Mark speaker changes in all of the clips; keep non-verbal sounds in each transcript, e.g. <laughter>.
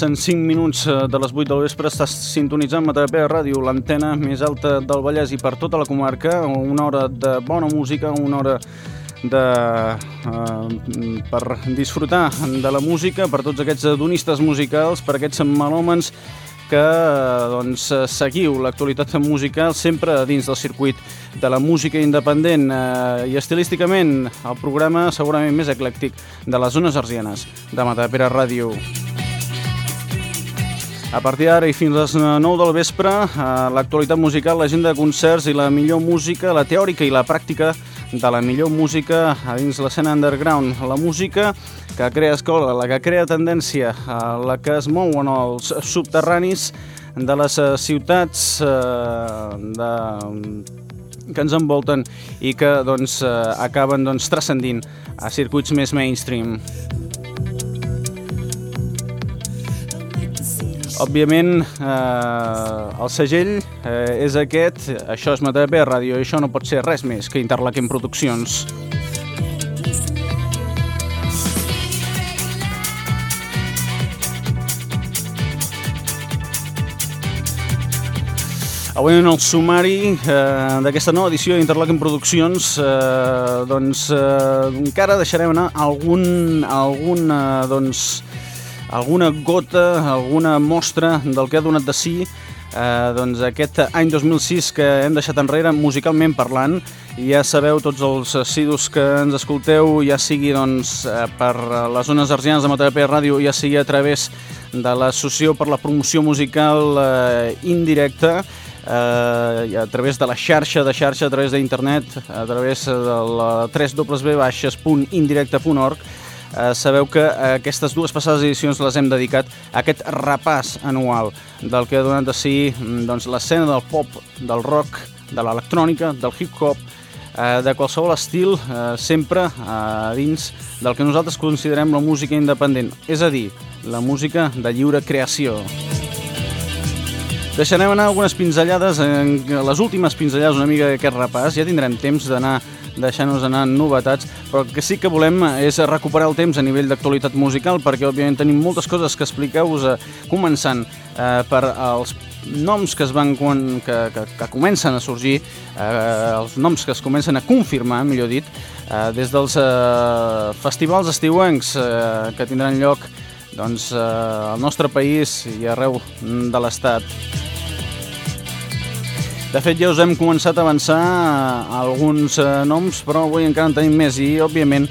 Speaker 1: Passen 5 minuts eh, de les 8 del vespre, estàs sintonitzant Matapé Ràdio, l'antena més alta del Vallès i per tota la comarca, una hora de bona música, una hora de, uh, per disfrutar de la música, per tots aquests adonistes musicals, per aquests melòmens que doncs, seguiu l'actualitat musical sempre dins del circuit de la música independent eh, i estilísticament el programa segurament més eclèctic de les zones arsianes de Matapera Ràdio. A partir d'ara i fins a les 9 del vespre, eh, l'actualitat musical, l'agenda de concerts i la millor música, la teòrica i la pràctica de la millor música a dins l'escena underground. La música que crea escola, la que crea tendència, eh, la que es mou en els subterranis de les eh, ciutats de, que ens envolten i que doncs, acaben doncs, transcendint a circuits més mainstream. Òbviament, eh, el segell eh, és aquest, això és Matapé Ràdio i això no pot ser res més que Interlaken Produccions. Avui en el sumari eh, d'aquesta nova edició d'Interlaken Produccions eh, doncs eh, encara deixarem anar algun, algun eh, doncs, alguna gota, alguna mostra del que ha donat de si eh, doncs aquest any 2006 que hem deixat enrere musicalment parlant. I ja sabeu tots els assidus que ens escolteu ja sigui doncs, eh, per les zones arsianes de Matapé Ràdio ja sigui a través de l'associació per la promoció musical eh, indirecta eh, a través de la xarxa de xarxa, a través d'internet, a través de la www.indirecta.org eh, sabeu que aquestes dues passades edicions les hem dedicat a aquest repàs anual del que ha donat de si mm, doncs, l'escena del pop, del rock, de l'electrònica, del hip-hop, eh, de qualsevol estil, eh, sempre eh, dins del que nosaltres considerem la música independent, és a dir, la música de lliure creació. Deixarem anar algunes pinzellades, en les últimes pinzellades una mica d'aquest repàs, ja tindrem temps d'anar deixant-nos anar novetats, però que sí que volem és recuperar el temps a nivell d'actualitat musical, perquè òbviament tenim moltes coses que expliqueu-vos, eh, començant eh, per als noms que es van que, que, que comencen a sorgir, eh, els noms que es comencen a confirmar, millor dit, eh, des dels eh, festivals estiuencs eh, que tindran lloc doncs, eh, al nostre país i arreu de l'Estat. De fet, ja us hem començat a avançar alguns eh, noms, però avui encara en tenim més i, òbviament,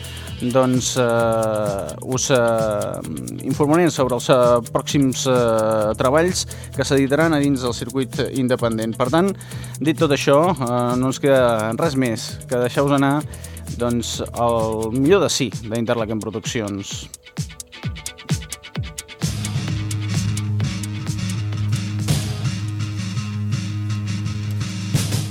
Speaker 1: doncs, eh, us eh, informarem sobre els eh, pròxims eh, treballs que s'editaran a dins del circuit independent. Per tant, dit tot això, eh, no ens queda res més que deixar-vos anar doncs, el millor de sí d'Interlaken Produccions.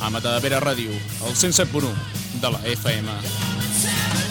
Speaker 2: a Matadavera Ràdio, el 107.1 de la FM.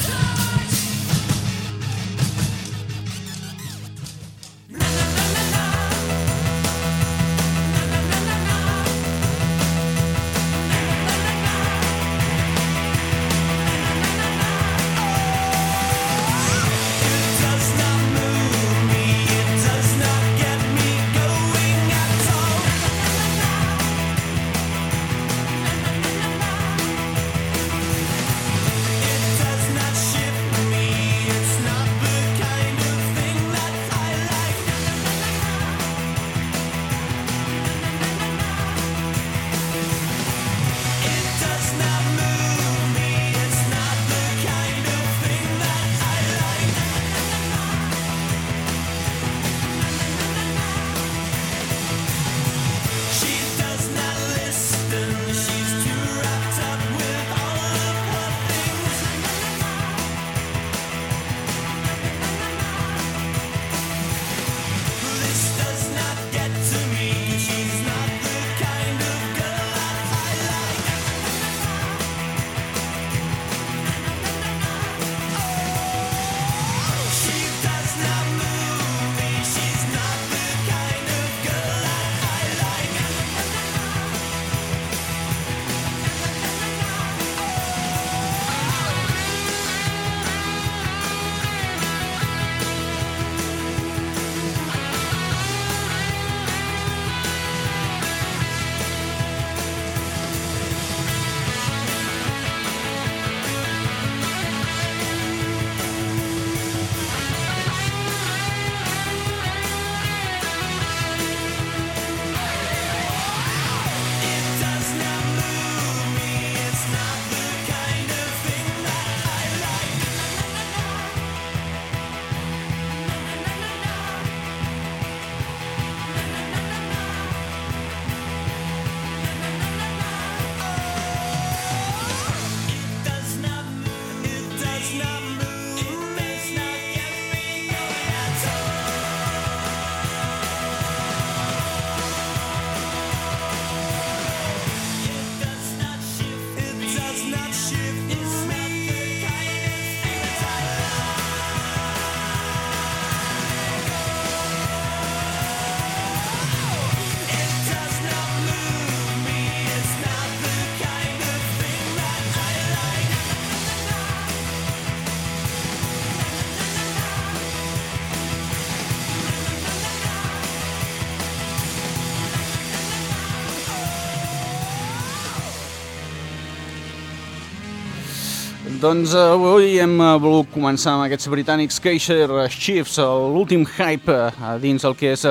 Speaker 1: Doncs uh, avui hem uh, volgut començar amb aquests britànics Keisher Chiefs, l'últim hype dins el que és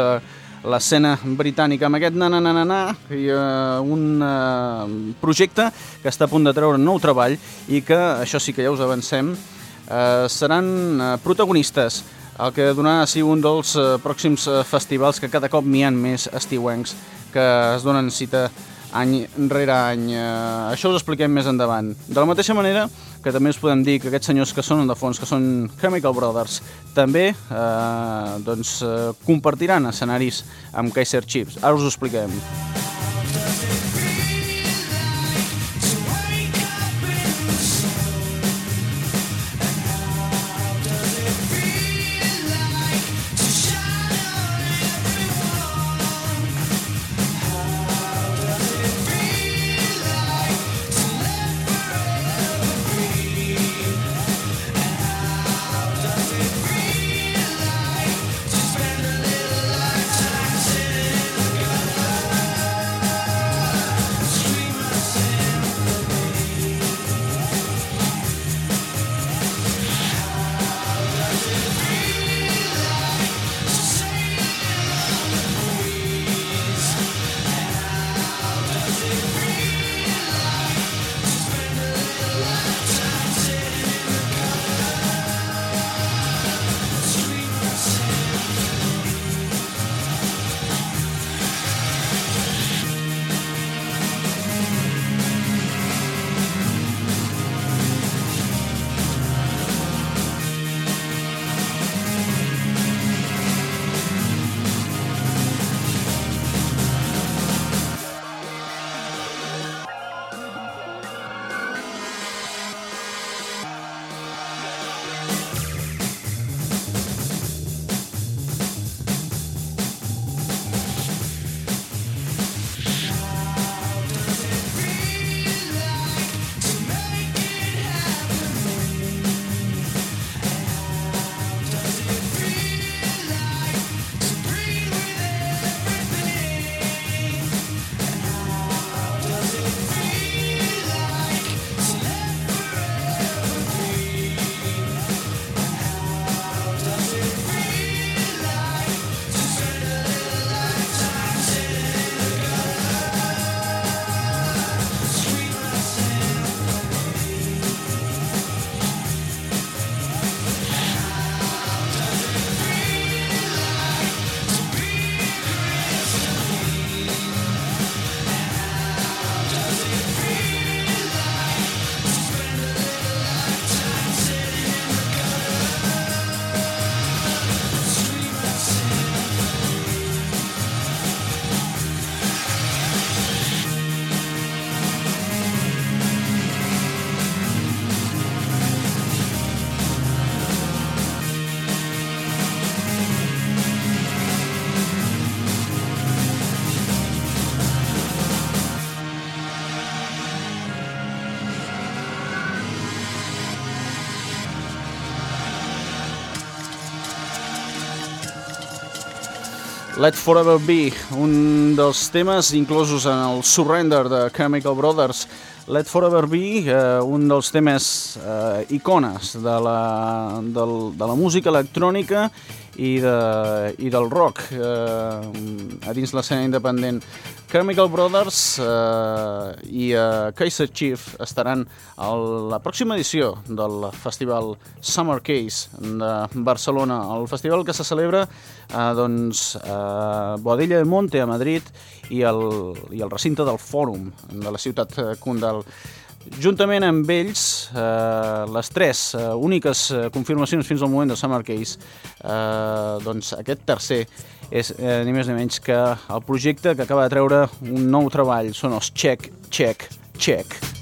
Speaker 1: l'escena britànica amb aquest na-na-na-na i uh, un projecte que està a punt de treure nou treball i que, això sí que ja us avancem, seran protagonistes el que donarà a si un dels pròxims festivals que cada cop n'hi ha més estiuencs que es donen cita any rere any. Uh, això us expliquem més endavant. De la mateixa manera que també us podem dir que aquests senyors que són de fons, que són Chemical Brothers, també eh, doncs, eh, compartiran escenaris amb Kaiser Chiefs. Ara us ho expliquem. Let Forever Be, un dels temes inclosos en el Surrender de Chemical Brothers. Let Forever Be, eh, un dels temes eh, icones de la, del, de la música electrònica i, de, i del rock eh, a dins l'escena independent. Chemical Brothers eh, i eh, Kaiser Chief estaran a la pròxima edició del festival Summer Case de Barcelona, el festival que se celebra eh, doncs, a Boadilla de Monte, a Madrid, i el, i el recinte del Fòrum de la ciutat Condal. Juntament amb ells, eh, les tres eh, úniques eh, confirmacions fins al moment de Summer Case, eh, doncs aquest tercer és eh, ni més ni menys que el projecte que acaba de treure un nou treball, són els Check, Check, Check.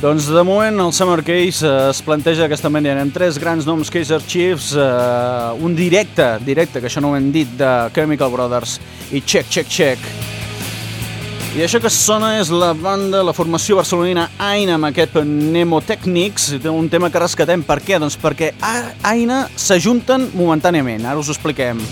Speaker 2: Doncs de moment el Summer Case eh, es planteja d'aquesta manera, amb tres grans noms Kaiser Chiefs, eh, un directe, directe, que això no ho hem dit, de Chemical Brothers i Check, Check, Check. I això que sona és la banda, la formació barcelonina Aina amb aquest Mnemotechnics, un tema que rescatem. Per què? Doncs perquè Aina s'ajunten momentàniament, ara us ho expliquem.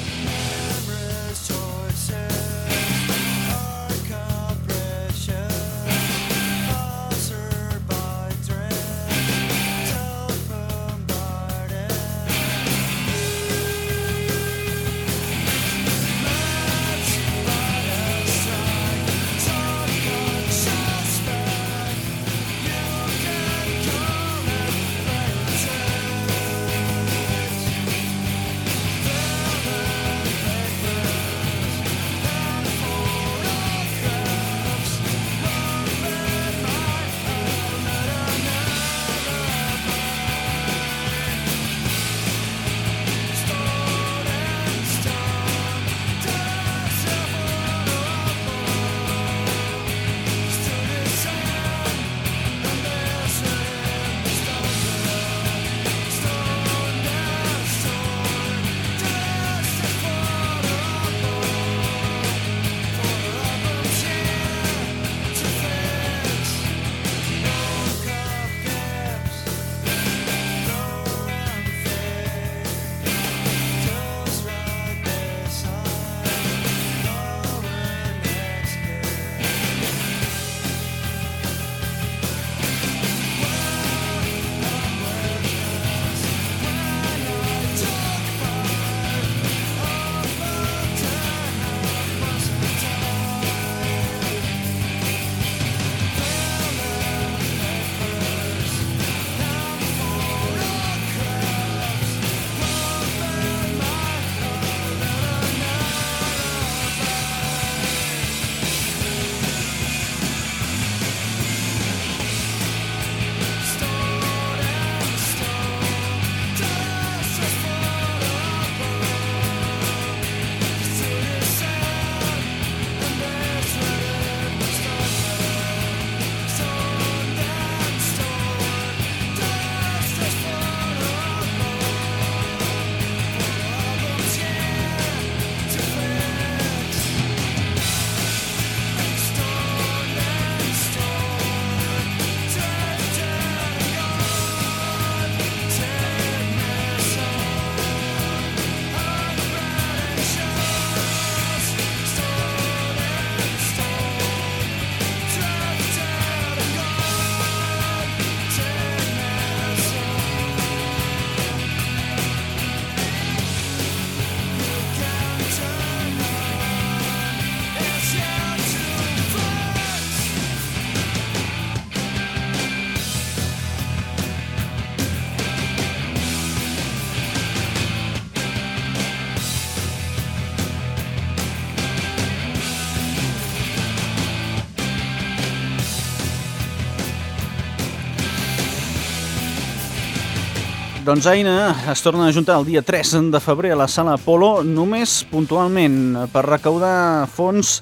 Speaker 3: Doncs Aina es torna a juntar el dia 3 de febrer a la sala Apolo només puntualment per recaudar fons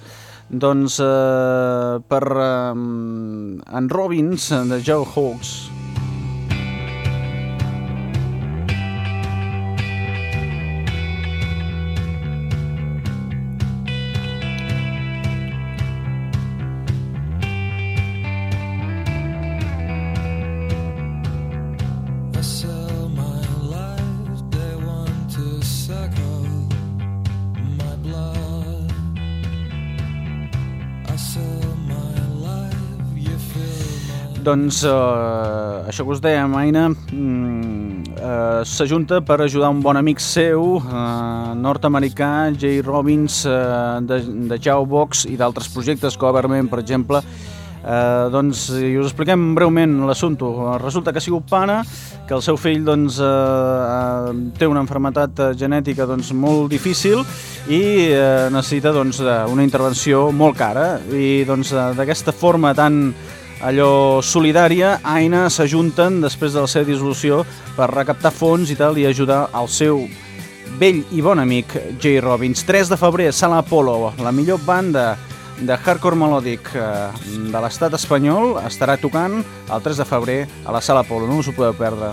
Speaker 3: doncs, eh, per eh, en Robbins de Joe Hawks. Doncs eh, això que us dèiem, Aina, mm, eh, s'ajunta per ajudar un bon amic seu, eh, nord-americà, Jay Robbins, eh, de, de Jawbox i d'altres projectes, Coverman, per exemple. Eh, doncs, i us expliquem breument l'assumpte. Resulta que ha sigut pana, que el seu fill doncs, eh, eh, té una enfermetat eh, genètica doncs, molt difícil i eh, necessita doncs, eh, una intervenció molt cara. I doncs, d'aquesta forma tan allò solidària, Aina s'ajunten després de la seva dissolució per recaptar fons i tal i ajudar al seu vell i bon amic Jay Robbins. 3 de febrer, Sala Apollo, la millor banda de hardcore melòdic eh, de l'estat espanyol estarà tocant el 3 de febrer a la Sala Apollo, no us ho podeu perdre.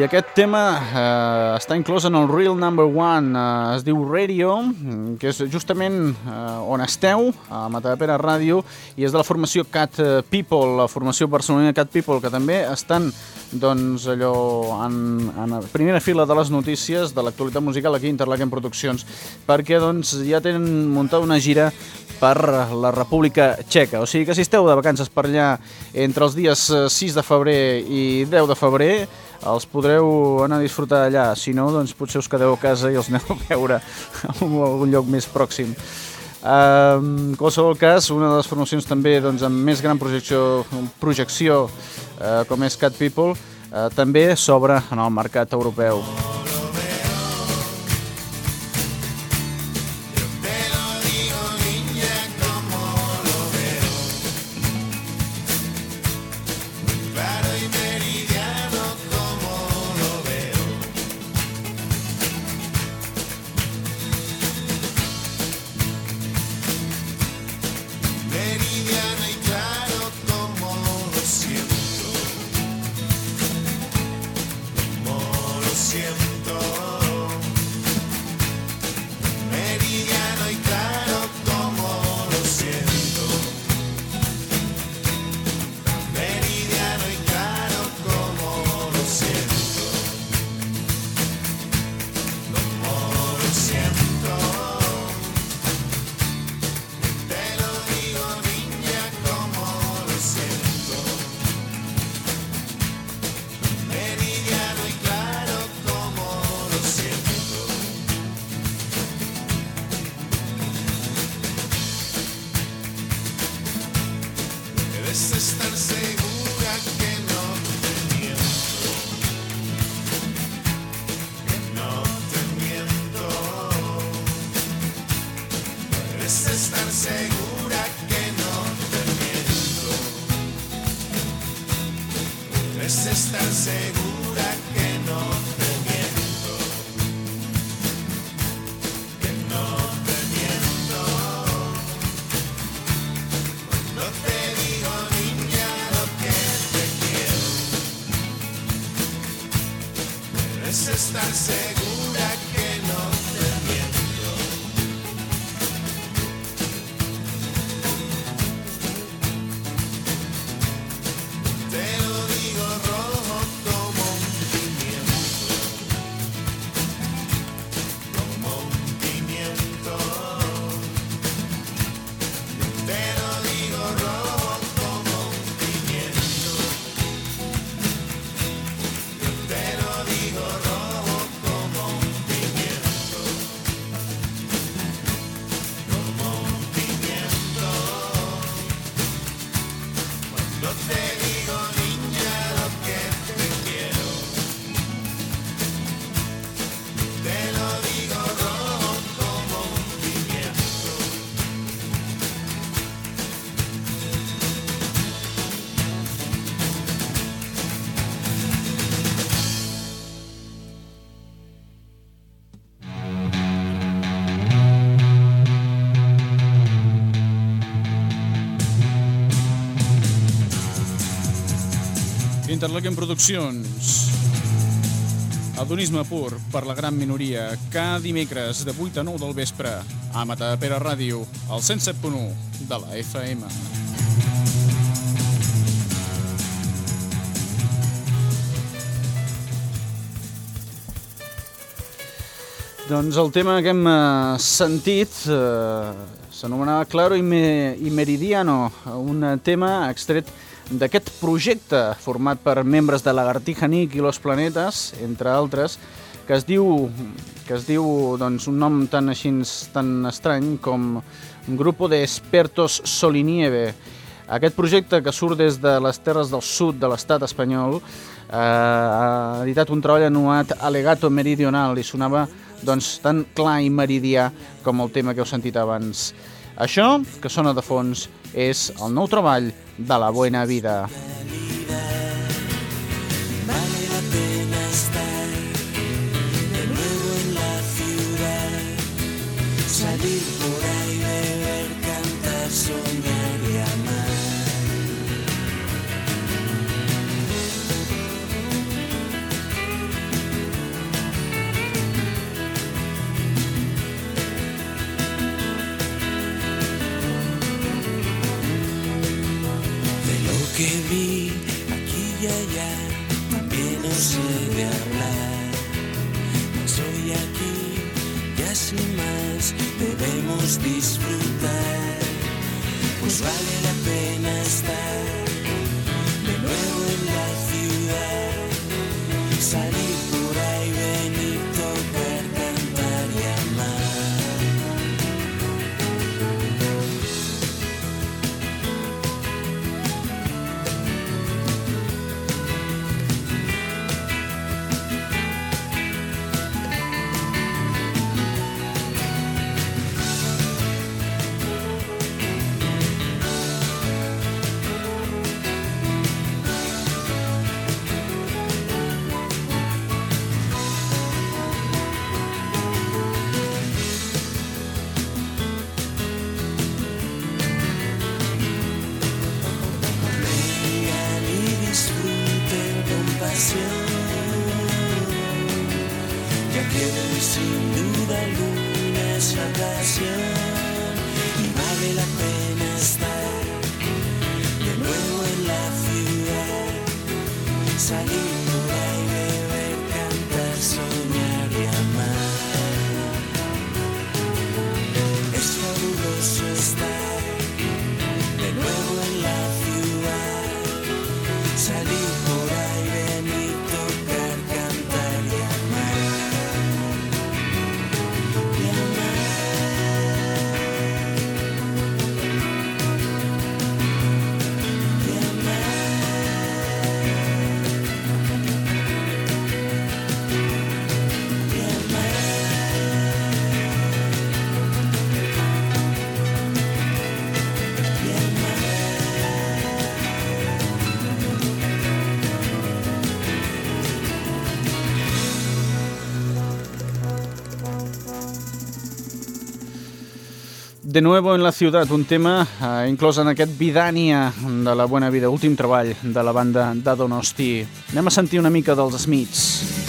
Speaker 1: I
Speaker 3: aquest tema eh, està inclòs en el Real Number One, eh, es diu Radio, que és justament eh, on esteu, a Matadepera Ràdio, i és de la formació Cat eh, People, la formació barcelonina Cat People, que també estan doncs, allò en, en primera fila de les notícies de l'actualitat musical aquí a Interlaken Produccions, perquè doncs, ja tenen muntada una gira per la República Txeca. O sigui que si esteu de vacances per allà entre els dies eh, 6 de febrer i 10 de febrer, els podreu anar a disfrutar allà. Si no, doncs potser us quedeu a casa i els aneu a veure <laughs> en algun lloc més pròxim. En qualsevol cas, una de les formacions també doncs, amb més gran projecció, projecció uh, com és Cat People, uh, també s'obre en el mercat europeu.
Speaker 4: Estar
Speaker 5: Interlequem Produccions. Adonisme pur per la gran minoria. Cada dimecres de 8 a 9 del vespre a Matapera Ràdio, al 107.1 de la FM.
Speaker 1: Doncs el tema que hem eh, sentit eh, s'anomenava Claro i, Me Meridiano, un tema extret d'aquest projecte format per membres de Lagartija Nick i Los Planetes, entre altres, que es diu, que es diu doncs, un nom tan així tan estrany com Grupo de Expertos Solinieve. Aquest projecte que surt des de les terres del sud de l'estat espanyol eh, ha editat un treball anomenat Alegato Meridional i sonava doncs, tan clar i meridià com el tema que heu sentit abans. Això, que sona de fons, és el nou treball de la Buena Vida.
Speaker 2: Vale la pena estar de nuevo en la ciudad, salir por ahí, beber, cantar, soñar que vi aquí y allá, también no sé de hablar. Mas hoy aquí, ya sin más, debemos disfrutar. Pues vale la pena estar de nuevo en la ciudad. Salir De nuevo en la
Speaker 1: ciutat, un tema eh, inclòs en aquest Vidània de la Buena Vida, últim treball de la banda de Donosti. Anem a sentir una mica dels Smiths.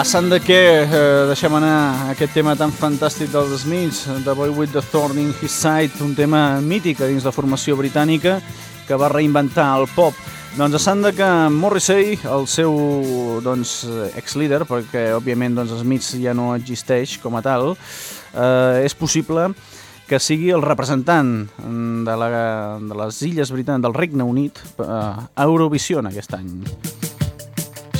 Speaker 2: A
Speaker 1: sant de què eh, deixem anar aquest tema tan fantàstic dels Smiths, The Boy with the Thorn in His Side, un tema mític dins la formació britànica que va reinventar el pop. Doncs a sant de que Morrissey, el seu doncs, ex-líder, perquè òbviament doncs, Smiths ja no existeix com a tal, eh, és possible que sigui el representant de, la, de les illes britàniques del Regne Unit eh, a Eurovision aquest any.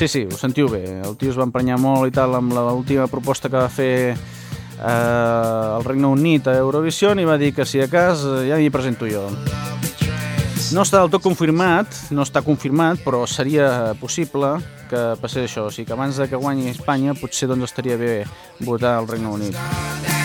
Speaker 1: Sí, sí, ho sentiu bé. El tio es va emprenyar molt i tal amb l'última proposta que va fer eh, el Regne Unit a Eurovision i va dir que si a cas eh, ja m'hi presento jo. No està del tot confirmat, no està confirmat, però seria possible que passés això. O sigui que abans de que guanyi Espanya potser doncs estaria bé votar al Regne Unit.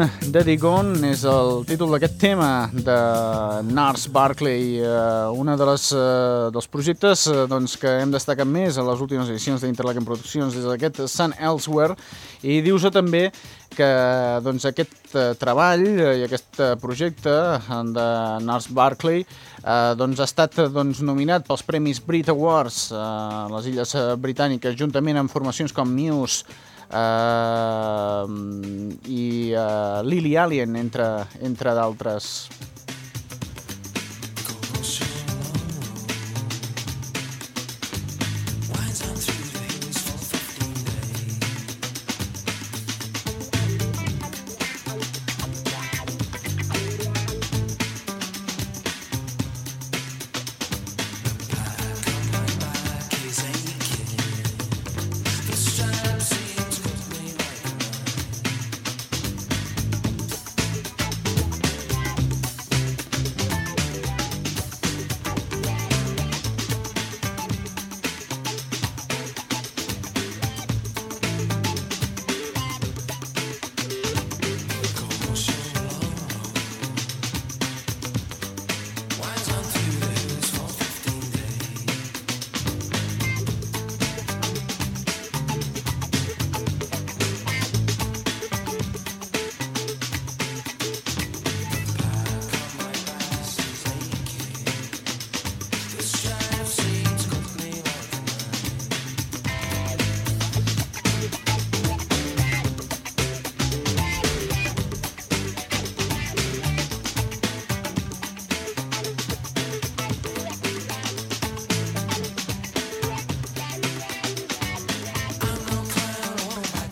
Speaker 1: Daddy Gone és el títol d'aquest tema de Nars Barclay, eh, una de les, eh, dels projectes eh, doncs, que hem destacat més a les últimes edicions d'Interlaken Produccions des d'aquest Sun Elsewhere. I dius també que doncs, aquest eh, treball i aquest eh, projecte eh, de Nars Barclay eh, doncs, ha estat eh, doncs, nominat pels Premis Brit Awards eh, a les Illes eh, Britàniques juntament amb formacions com Muse, uh, i uh, Lily Alien, entre, entre d'altres.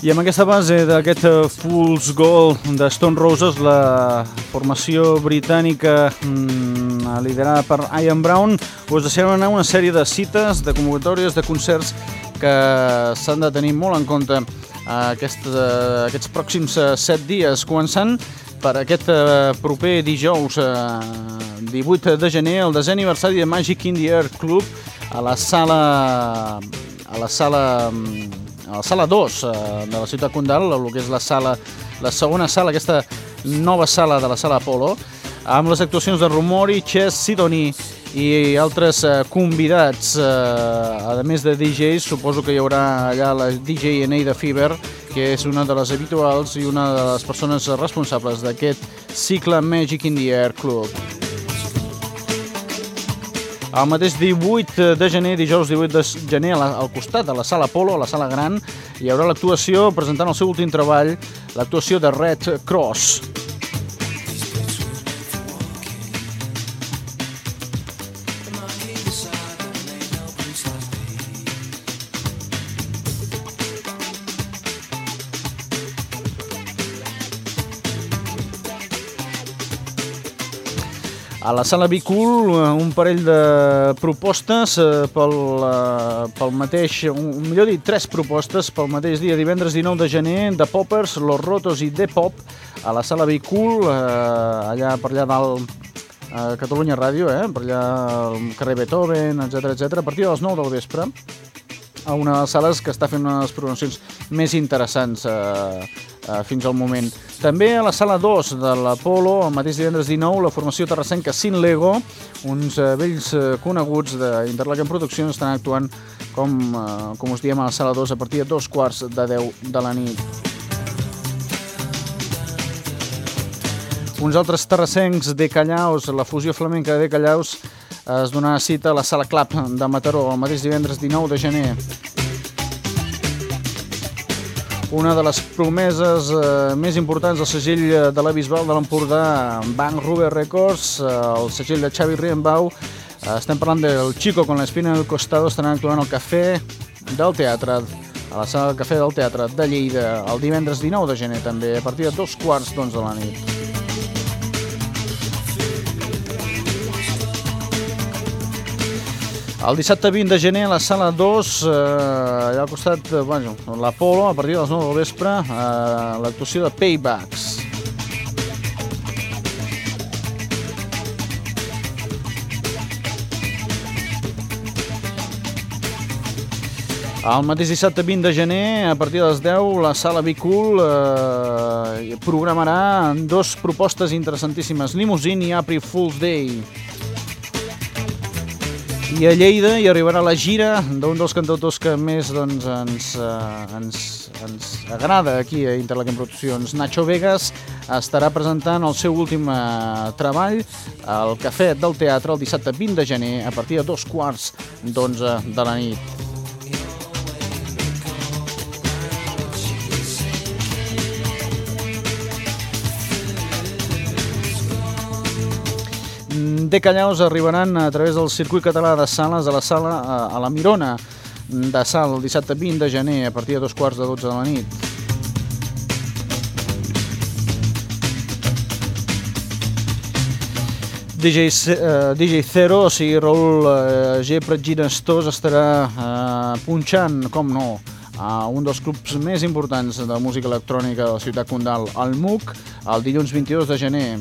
Speaker 1: I amb aquesta base d'aquest eh, Fool's Gold de Stone Roses, la formació britànica mm, liderada per Ian Brown, us deixarem anar una sèrie de cites, de convocatòries, de concerts que s'han de tenir molt en compte aquest, eh, aquests pròxims eh, set dies, començant per aquest eh, proper dijous eh, 18 de gener, el desè aniversari de Magic in the Air Club a la sala a la sala mm, a la sala 2 eh, de la ciutat Condal, el que és la sala la segona sala, aquesta nova sala de la sala Apolo, amb les actuacions de Rumori, Chess, Sidoni i altres eh, convidats, eh, a més de DJs, suposo que hi haurà allà la DJ Eneida Fever, que és una de les habituals i una de les persones responsables d'aquest cicle Magic in the Air Club. El mateix 18 de gener, dijous 18 de gener, al costat de la sala Polo, a la sala gran, hi haurà l'actuació presentant el seu últim treball, l'actuació de Red Cross. A la sala Bicul, un parell de propostes eh, pel, eh, pel mateix, un, millor dit, tres propostes pel mateix dia, divendres 19 de gener, de Poppers, Los Rotos i The Pop, a la sala Bicul, eh, allà per allà dalt a Catalunya Ràdio, eh, per allà al carrer Beethoven, etc etc, a partir de les 9 del vespre, a una de les sales que està fent una de les programacions més interessants eh, eh, fins al moment. També a la sala 2 de l'Apolo, el mateix divendres 19, la formació terrassenca Sin Lego, uns eh, vells eh, coneguts d'Interlaken Produccions estan actuant, com, eh, com us diem, a la sala 2 a partir de dos quarts de 10 de la nit. Uns altres terrassencs de Callaus, la fusió flamenca de Callaus, es donarà cita a la sala Clap de Mataró el mateix divendres 19 de gener. Una de les promeses eh, més importants del segell eh, de la Bisbal de l'Empordà, Bank Ruber Records, eh, el segell de Xavi Rienbau. Eh, estem parlant del Chico con l'espina del costado, estaran actuant al Cafè del Teatre, a la sala del Cafè del Teatre de Lleida, el divendres 19 de gener també, a partir de dos quarts d'onze de la nit. El dissabte 20 de gener a la sala 2, eh, allà al costat, eh, bueno, l'Apolo, a partir de les 9 del vespre, eh, l'actuació de Paybacks. El mateix dissabte 20 de gener, a partir de les 10, la sala Bicool eh, programarà dos propostes interessantíssimes, Limousine i April Fool's Day. I a Lleida hi arribarà la gira d'un dels cantautors que més doncs, ens, eh, ens, ens agrada aquí a Interlaken Produccions. Nacho Vegas estarà presentant el seu últim eh, treball al Cafè del Teatre el dissabte 20 de gener a partir de dos quarts d'onze de la nit. De Callaus arribaran a través del circuit català de sales a la sala a, la Mirona de Sal el dissabte 20 de gener a partir de dos quarts de 12 de la nit. DJ, eh, DJ Zero, o sigui, Raül eh, G. Pratginestós estarà eh, punxant, com no, a un dels clubs més importants de música electrònica de la ciutat condal, el MUC, el dilluns 22 de gener.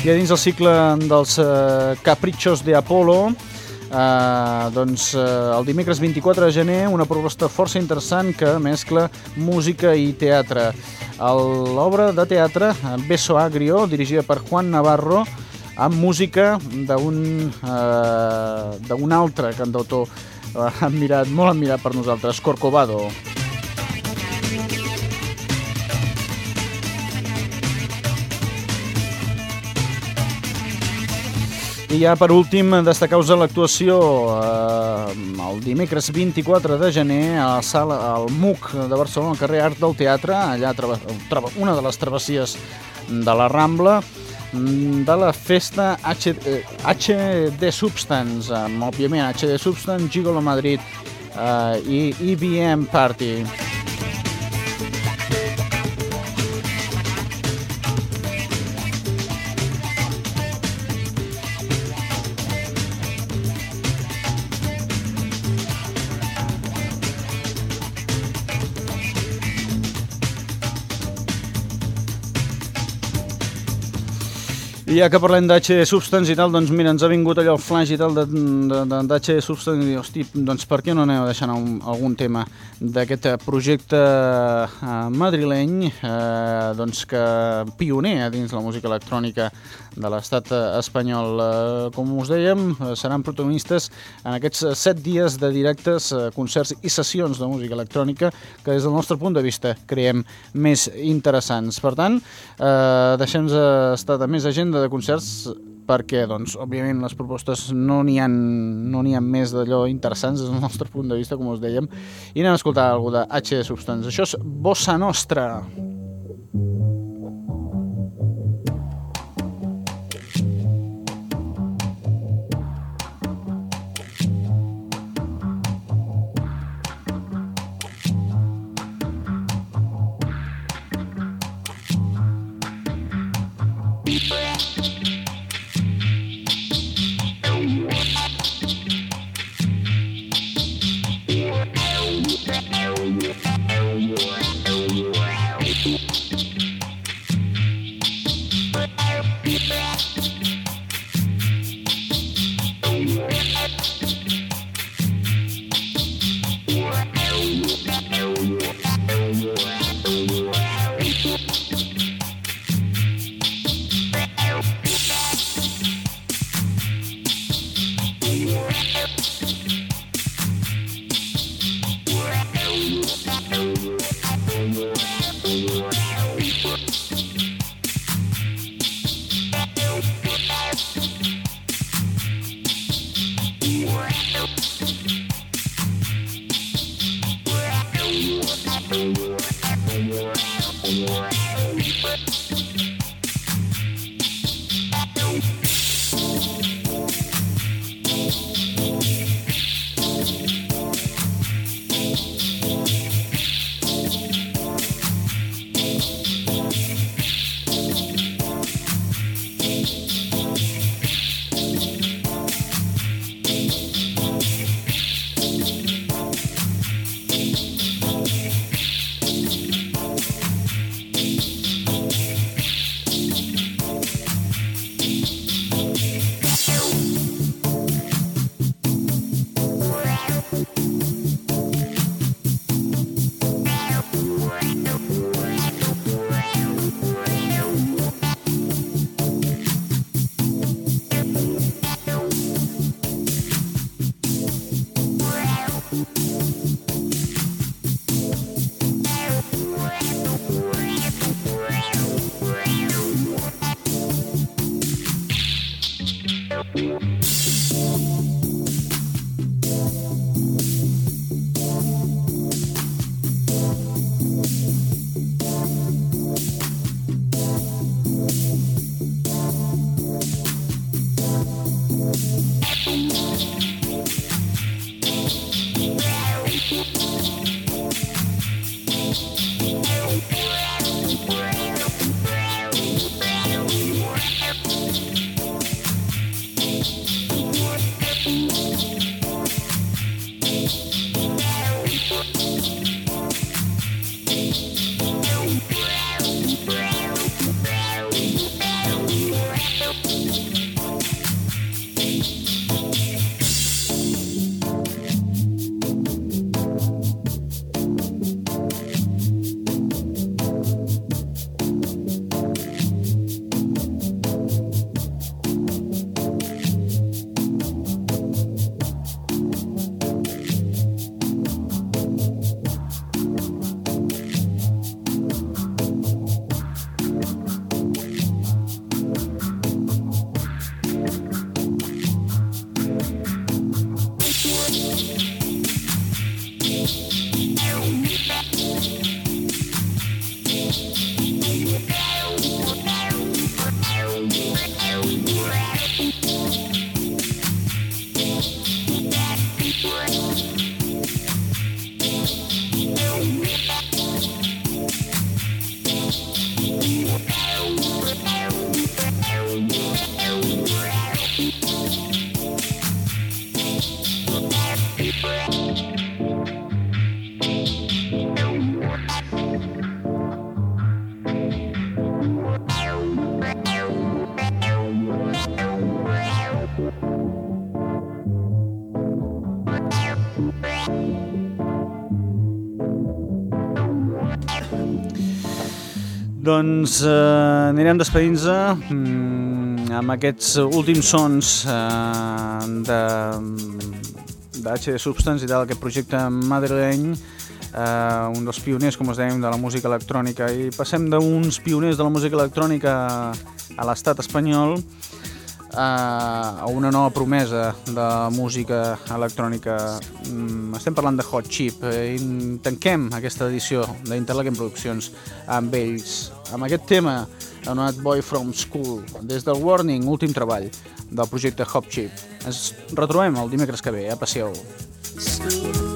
Speaker 1: I a dins del cicle dels eh, Caprichos de Apolo, eh, doncs eh, el dimecres 24 de gener una proposta força interessant que mescla música i teatre. L'obra de teatre Beso Agrio, dirigida per Juan Navarro, amb música d'un d'un altre cantautor eh, admirat, molt admirat per nosaltres, Corcovado. I ja per últim destacar-vos l'actuació eh, el dimecres 24 de gener a la sala al MUC de Barcelona, al carrer Art del Teatre, allà una de les travessies de la Rambla, mm, de la festa H, eh, HD Substance, amb òbviament HD Substance, Gigolo Madrid eh, i IBM Party. Ja que parlem d'HD Substance i tal, doncs mira, ens ha vingut allò el flash i tal d'HD Substance i hosti, doncs per què no aneu deixant un, algun tema d'aquest projecte eh, madrileny eh, doncs que pioner dins la música electrònica de l'estat eh, espanyol. Eh, com us dèiem, eh, seran protagonistes en aquests set dies de directes, concerts i sessions de música electrònica que des del nostre punt de vista creiem més interessants. Per tant, eh, deixem estar de més agenda de concerts perquè, doncs, òbviament les propostes no n'hi ha, no ha més d'allò interessants des del nostre punt de vista, com us dèiem, i anem a escoltar alguna de H Substance. Això és Bossa Nostra.
Speaker 6: Thank you.
Speaker 1: Doncs eh, anirem despedint-nos mm, amb aquests últims sons eh, de d'HD Substance i tal, aquest projecte madrileny, eh, un dels pioners, com es dèiem, de la música electrònica. I passem d'uns pioners de la música electrònica a l'estat espanyol a una nova promesa de música electrònica. Mm, estem parlant de Hot Chip eh, i tanquem aquesta edició d'Interlaken Produccions amb ells, amb aquest tema anomenat Boy From School, des del Warning, últim treball del projecte Hot Chip. Ens retrobem el dimecres que ve, eh? Passeu.
Speaker 7: School.